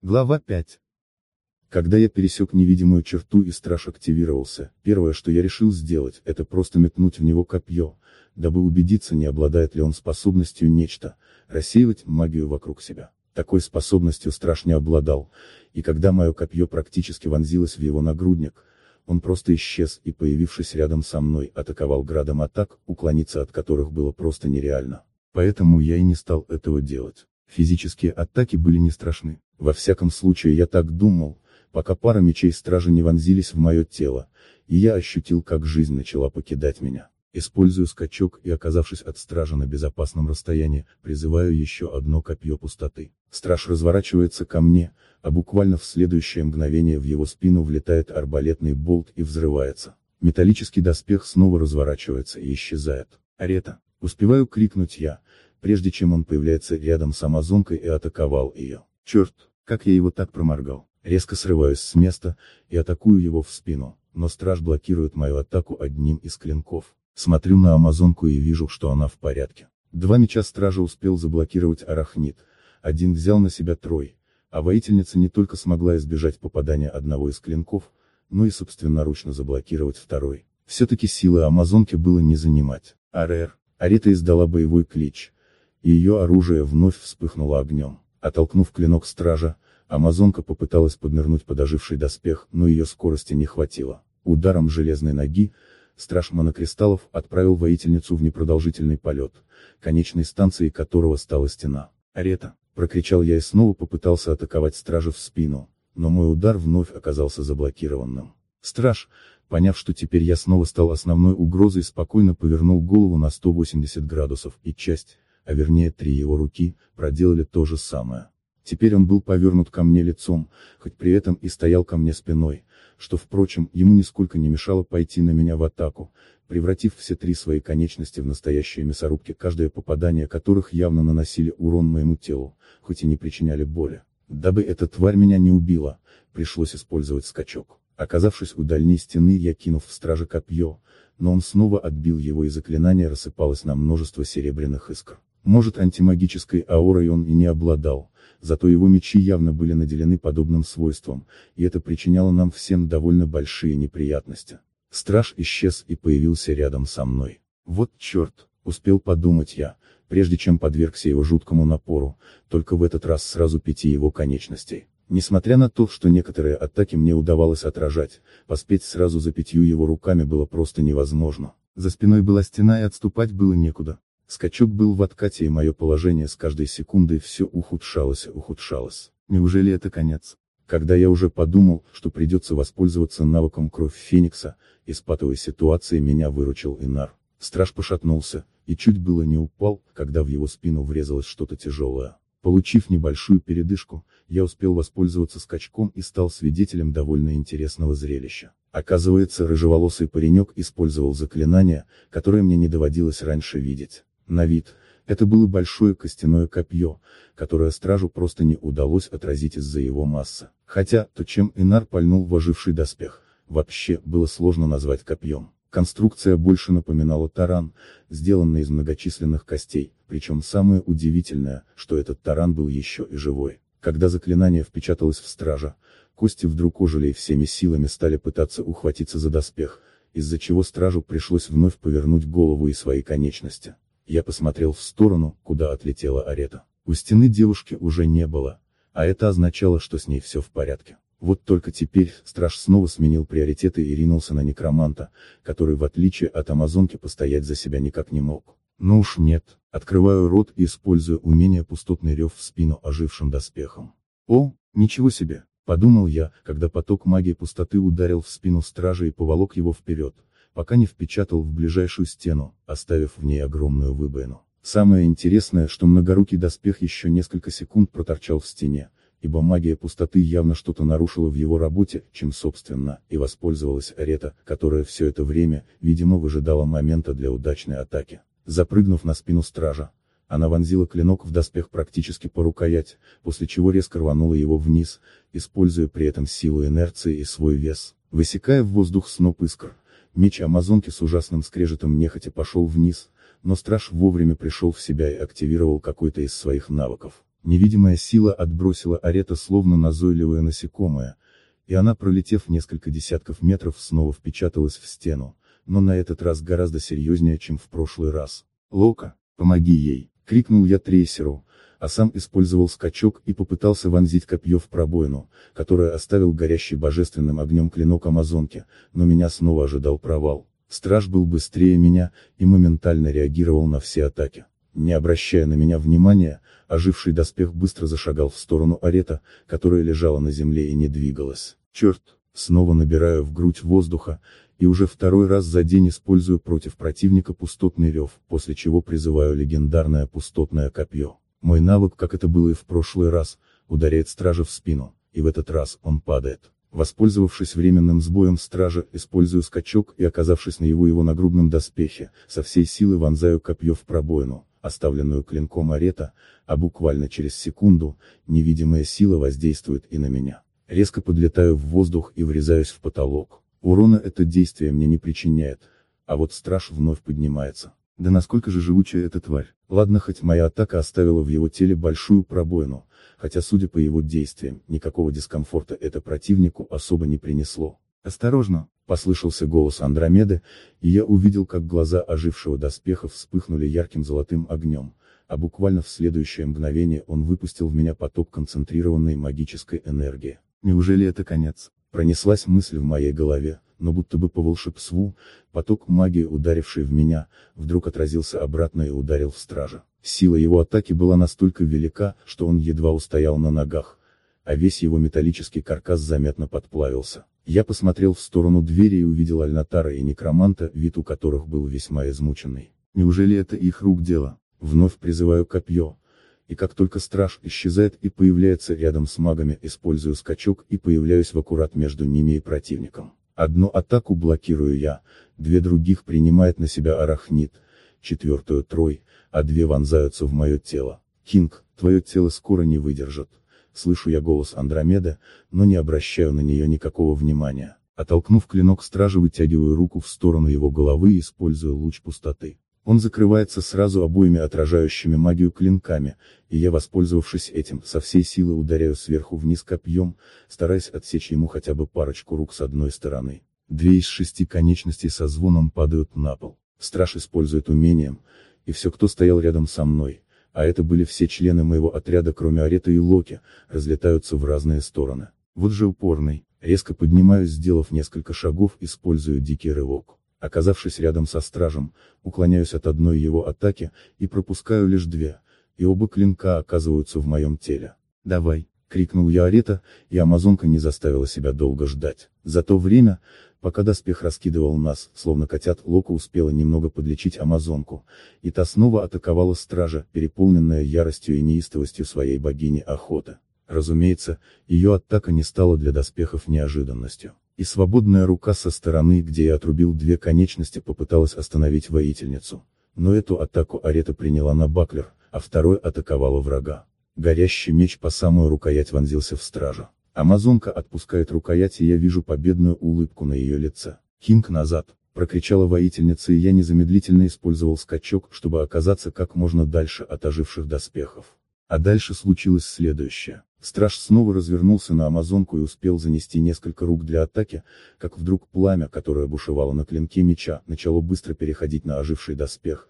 Глава 5. Когда я пересек невидимую черту и страж активировался, первое, что я решил сделать, это просто метнуть в него копье, дабы убедиться, не обладает ли он способностью нечто, рассеивать магию вокруг себя. Такой способностью страж не обладал, и когда мое копье практически вонзилось в его нагрудник, он просто исчез и, появившись рядом со мной, атаковал градом атак, уклониться от которых было просто нереально. Поэтому я и не стал этого делать. Физические атаки были не страшны. Во всяком случае я так думал, пока пара мечей стражи не вонзились в мое тело, и я ощутил, как жизнь начала покидать меня. Использую скачок и оказавшись от стража на безопасном расстоянии, призываю еще одно копье пустоты. Страж разворачивается ко мне, а буквально в следующее мгновение в его спину влетает арбалетный болт и взрывается. Металлический доспех снова разворачивается и исчезает. Арета. Успеваю крикнуть я, прежде чем он появляется рядом с амазонкой и атаковал ее. Черт, как я его так проморгал. Резко срываюсь с места, и атакую его в спину, но страж блокирует мою атаку одним из клинков. Смотрю на амазонку и вижу, что она в порядке. Два меча стража успел заблокировать арахнит, один взял на себя трой, а воительница не только смогла избежать попадания одного из клинков, но и собственноручно заблокировать второй. Все-таки силы амазонки было не занимать. Арер, Арита издала боевой клич, и ее оружие вновь вспыхнуло огнем. Оттолкнув клинок стража, Амазонка попыталась поднырнуть под оживший доспех, но ее скорости не хватило. Ударом железной ноги, страж монокристаллов отправил воительницу в непродолжительный полет, конечной станцией которого стала стена. «Арета!» — прокричал я и снова попытался атаковать стража в спину, но мой удар вновь оказался заблокированным. Страж, поняв, что теперь я снова стал основной угрозой, спокойно повернул голову на 180 градусов, и часть, а вернее три его руки, проделали то же самое. Теперь он был повернут ко мне лицом, хоть при этом и стоял ко мне спиной, что, впрочем, ему нисколько не мешало пойти на меня в атаку, превратив все три свои конечности в настоящие мясорубки, каждое попадание которых явно наносили урон моему телу, хоть и не причиняли боли. Дабы эта тварь меня не убила, пришлось использовать скачок. Оказавшись у дальней стены, я кинув в страже копье, но он снова отбил его и заклинание рассыпалось на множество серебряных искр. Может антимагической аурой он и не обладал, зато его мечи явно были наделены подобным свойством, и это причиняло нам всем довольно большие неприятности. Страж исчез и появился рядом со мной. Вот черт, успел подумать я, прежде чем подвергся его жуткому напору, только в этот раз сразу пяти его конечностей. Несмотря на то, что некоторые атаки мне удавалось отражать, поспеть сразу за пятью его руками было просто невозможно. За спиной была стена и отступать было некуда. Скачок был в откате и мое положение с каждой секундой все ухудшалось и ухудшалось. Неужели это конец? Когда я уже подумал, что придется воспользоваться навыком кровь Феникса, из патовой ситуации меня выручил Инар. Страж пошатнулся, и чуть было не упал, когда в его спину врезалось что-то тяжелое. Получив небольшую передышку, я успел воспользоваться скачком и стал свидетелем довольно интересного зрелища. Оказывается, рыжеволосый паренек использовал заклинание, которое мне не доводилось раньше видеть. На вид, это было большое костяное копье, которое стражу просто не удалось отразить из-за его массы. Хотя, то чем Инар пальнул в оживший доспех, вообще, было сложно назвать копьем. Конструкция больше напоминала таран, сделанный из многочисленных костей, причем самое удивительное, что этот таран был еще и живой. Когда заклинание впечаталось в стража, кости вдруг ожили и всеми силами стали пытаться ухватиться за доспех, из-за чего стражу пришлось вновь повернуть голову и свои конечности. Я посмотрел в сторону, куда отлетела арета. У стены девушки уже не было, а это означало, что с ней все в порядке. Вот только теперь, страж снова сменил приоритеты и ринулся на некроманта, который в отличие от амазонки постоять за себя никак не мог. Ну уж нет, открываю рот и использую умение пустотный рев в спину ожившим доспехом. О, ничего себе, подумал я, когда поток магии пустоты ударил в спину стража и поволок его вперед, пока не впечатал в ближайшую стену, оставив в ней огромную выбоину. Самое интересное, что многорукий доспех еще несколько секунд проторчал в стене, ибо магия пустоты явно что-то нарушила в его работе, чем собственно, и воспользовалась Арета, которая все это время, видимо выжидала момента для удачной атаки. Запрыгнув на спину стража, она вонзила клинок в доспех практически по рукоять, после чего резко рванула его вниз, используя при этом силу инерции и свой вес, высекая в воздух сноп искр, Меч Амазонки с ужасным скрежетом нехотя пошел вниз, но страж вовремя пришел в себя и активировал какой-то из своих навыков. Невидимая сила отбросила арета словно назойливое насекомое, и она, пролетев несколько десятков метров, снова впечаталась в стену, но на этот раз гораздо серьезнее, чем в прошлый раз. «Лока, помоги ей!» — крикнул я трейсеру, а сам использовал скачок и попытался вонзить копье в пробоину, которое оставил горящий божественным огнем клинок Амазонки, но меня снова ожидал провал. Страж был быстрее меня, и моментально реагировал на все атаки. Не обращая на меня внимания, оживший доспех быстро зашагал в сторону арета, которая лежала на земле и не двигалась. Черт, снова набираю в грудь воздуха, и уже второй раз за день использую против противника пустотный рев, после чего призываю легендарное пустотное копье. Мой навык, как это было и в прошлый раз, ударяет стража в спину, и в этот раз он падает. Воспользовавшись временным сбоем стража, использую скачок и оказавшись на его его нагрудном доспехе, со всей силы вонзаю копье в пробоину, оставленную клинком арета, а буквально через секунду, невидимая сила воздействует и на меня. Резко подлетаю в воздух и врезаюсь в потолок. Урона это действие мне не причиняет, а вот страж вновь поднимается. Да насколько же живучая эта тварь. Ладно, хоть моя атака оставила в его теле большую пробоину, хотя судя по его действиям, никакого дискомфорта это противнику особо не принесло. «Осторожно!» — послышался голос Андромеды, и я увидел, как глаза ожившего доспеха вспыхнули ярким золотым огнем, а буквально в следующее мгновение он выпустил в меня поток концентрированной магической энергии. Неужели это конец? Пронеслась мысль в моей голове, но будто бы по волшебству, поток магии, ударивший в меня, вдруг отразился обратно и ударил в стража. Сила его атаки была настолько велика, что он едва устоял на ногах, а весь его металлический каркас заметно подплавился. Я посмотрел в сторону двери и увидел Альнатара и Некроманта, вид у которых был весьма измученный. Неужели это их рук дело? Вновь призываю копье. И как только страж исчезает и появляется рядом с магами, использую скачок и появляюсь в аккурат между ними и противником. Одну атаку блокирую я, две других принимает на себя арахнит, четвертую трой, а две вонзаются в мое тело. Кинг, твое тело скоро не выдержит. Слышу я голос Андромеды, но не обращаю на нее никакого внимания. Оттолкнув клинок стража вытягиваю руку в сторону его головы и использую луч пустоты. Он закрывается сразу обоими отражающими магию клинками, и я, воспользовавшись этим, со всей силы ударяю сверху вниз копьем, стараясь отсечь ему хотя бы парочку рук с одной стороны. Две из шести конечностей со звоном падают на пол. Страж использует умением, и все, кто стоял рядом со мной, а это были все члены моего отряда, кроме Арета и Локи, разлетаются в разные стороны. Вот же упорный, резко поднимаюсь, сделав несколько шагов, использую дикий рывок. Оказавшись рядом со стражем, уклоняюсь от одной его атаки, и пропускаю лишь две, и оба клинка оказываются в моем теле. «Давай!» — крикнул я Арета, и Амазонка не заставила себя долго ждать. За то время, пока доспех раскидывал нас, словно котят, Лока успела немного подлечить Амазонку, и та снова атаковала стража, переполненная яростью и неистовостью своей богини охоты. Разумеется, ее атака не стала для доспехов неожиданностью и свободная рука со стороны, где я отрубил две конечности, попыталась остановить воительницу. Но эту атаку Арета приняла на баклер, а второй атаковала врага. Горящий меч по самую рукоять вонзился в стража. Амазонка отпускает рукоять и я вижу победную улыбку на ее лице. «Кинг назад!» — прокричала воительница и я незамедлительно использовал скачок, чтобы оказаться как можно дальше от оживших доспехов. А дальше случилось следующее. Страж снова развернулся на амазонку и успел занести несколько рук для атаки, как вдруг пламя, которое бушевало на клинке меча, начало быстро переходить на оживший доспех,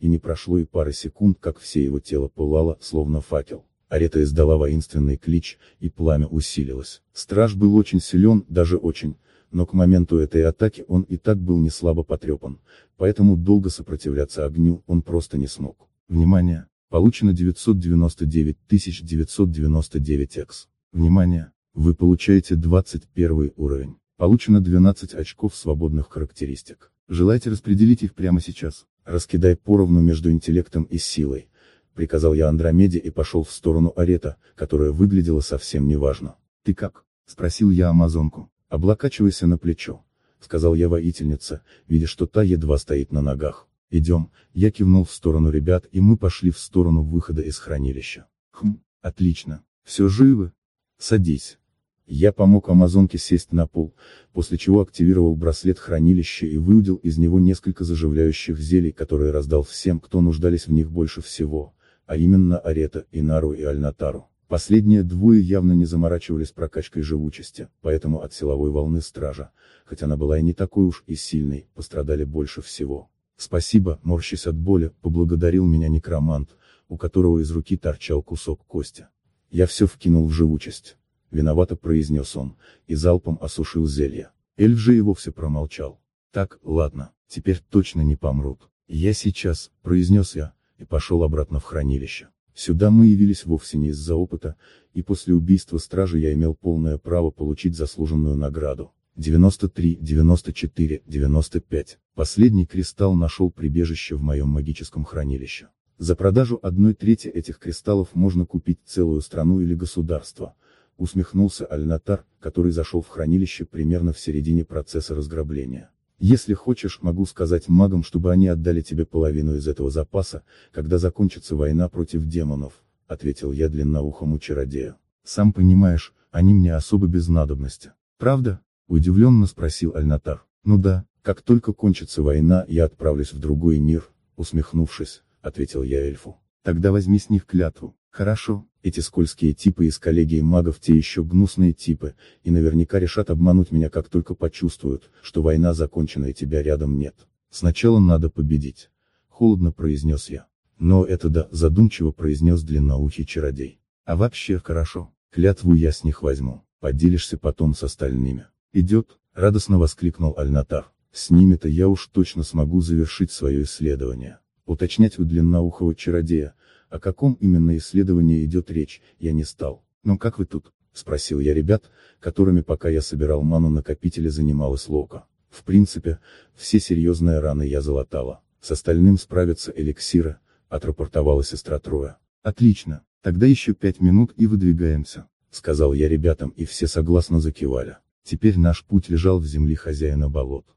и не прошло и пары секунд, как все его тело пылало, словно факел. Арета издала воинственный клич, и пламя усилилось. Страж был очень силен, даже очень, но к моменту этой атаки он и так был не слабо потрепан, поэтому долго сопротивляться огню он просто не смог. Внимание! Получено 999 999 X. Внимание! Вы получаете 21 уровень. Получено 12 очков свободных характеристик. Желаете распределить их прямо сейчас? Раскидай поровну между интеллектом и силой. Приказал я Андромеде и пошел в сторону Арета, которая выглядела совсем неважно. Ты как? Спросил я Амазонку. Облокачивайся на плечо. Сказал я воительнице, видя что та едва стоит на ногах. Идем, я кивнул в сторону ребят и мы пошли в сторону выхода из хранилища. Хм, отлично, все живы? Садись. Я помог Амазонке сесть на пол, после чего активировал браслет хранилища и выудил из него несколько заживляющих зелий, которые раздал всем, кто нуждались в них больше всего, а именно Арета, Инару и Альнатару. Последние двое явно не заморачивались прокачкой живучести, поэтому от силовой волны стража, хоть она была и не такой уж и сильной, пострадали больше всего. Спасибо, морщись от боли, поблагодарил меня некромант, у которого из руки торчал кусок кости. Я все вкинул в живучесть. Виновато произнес он, и залпом осушил зелье. Эльф же и вовсе промолчал. Так, ладно, теперь точно не помрут. Я сейчас, произнес я, и пошел обратно в хранилище. Сюда мы явились вовсе не из-за опыта, и после убийства стражи я имел полное право получить заслуженную награду. 93, 94, 95. Последний кристалл нашел прибежище в моем магическом хранилище. За продажу одной трети этих кристаллов можно купить целую страну или государство, усмехнулся Альнатар, который зашел в хранилище примерно в середине процесса разграбления. Если хочешь, могу сказать магам, чтобы они отдали тебе половину из этого запаса, когда закончится война против демонов, ответил я длинноухому чародею. Сам понимаешь, они мне особо без надобности. Правда? Удивленно спросил Альнатар. Ну да, как только кончится война, я отправлюсь в другой мир, усмехнувшись, ответил я эльфу. Тогда возьми с них клятву. Хорошо, эти скользкие типы из коллегии магов те еще гнусные типы, и наверняка решат обмануть меня как только почувствуют, что война закончена и тебя рядом нет. Сначала надо победить. Холодно произнес я. Но это да, задумчиво произнес длинноухий чародей. А вообще хорошо, клятву я с них возьму, поделишься потом с остальными. Идет, радостно воскликнул Альнатар. С ними-то я уж точно смогу завершить свое исследование. Уточнять у длинноухого чародея, о каком именно исследовании идет речь, я не стал. «Ну как вы тут?» – спросил я ребят, которыми пока я собирал ману накопители занималась Лока. В принципе, все серьезные раны я залатала. С остальным справятся эликсиры, отрапортовала сестра Троя. Отлично, тогда еще пять минут и выдвигаемся, сказал я ребятам и все согласно закивали. Теперь наш путь лежал в земли хозяина болот.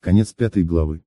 Конец пятой главы.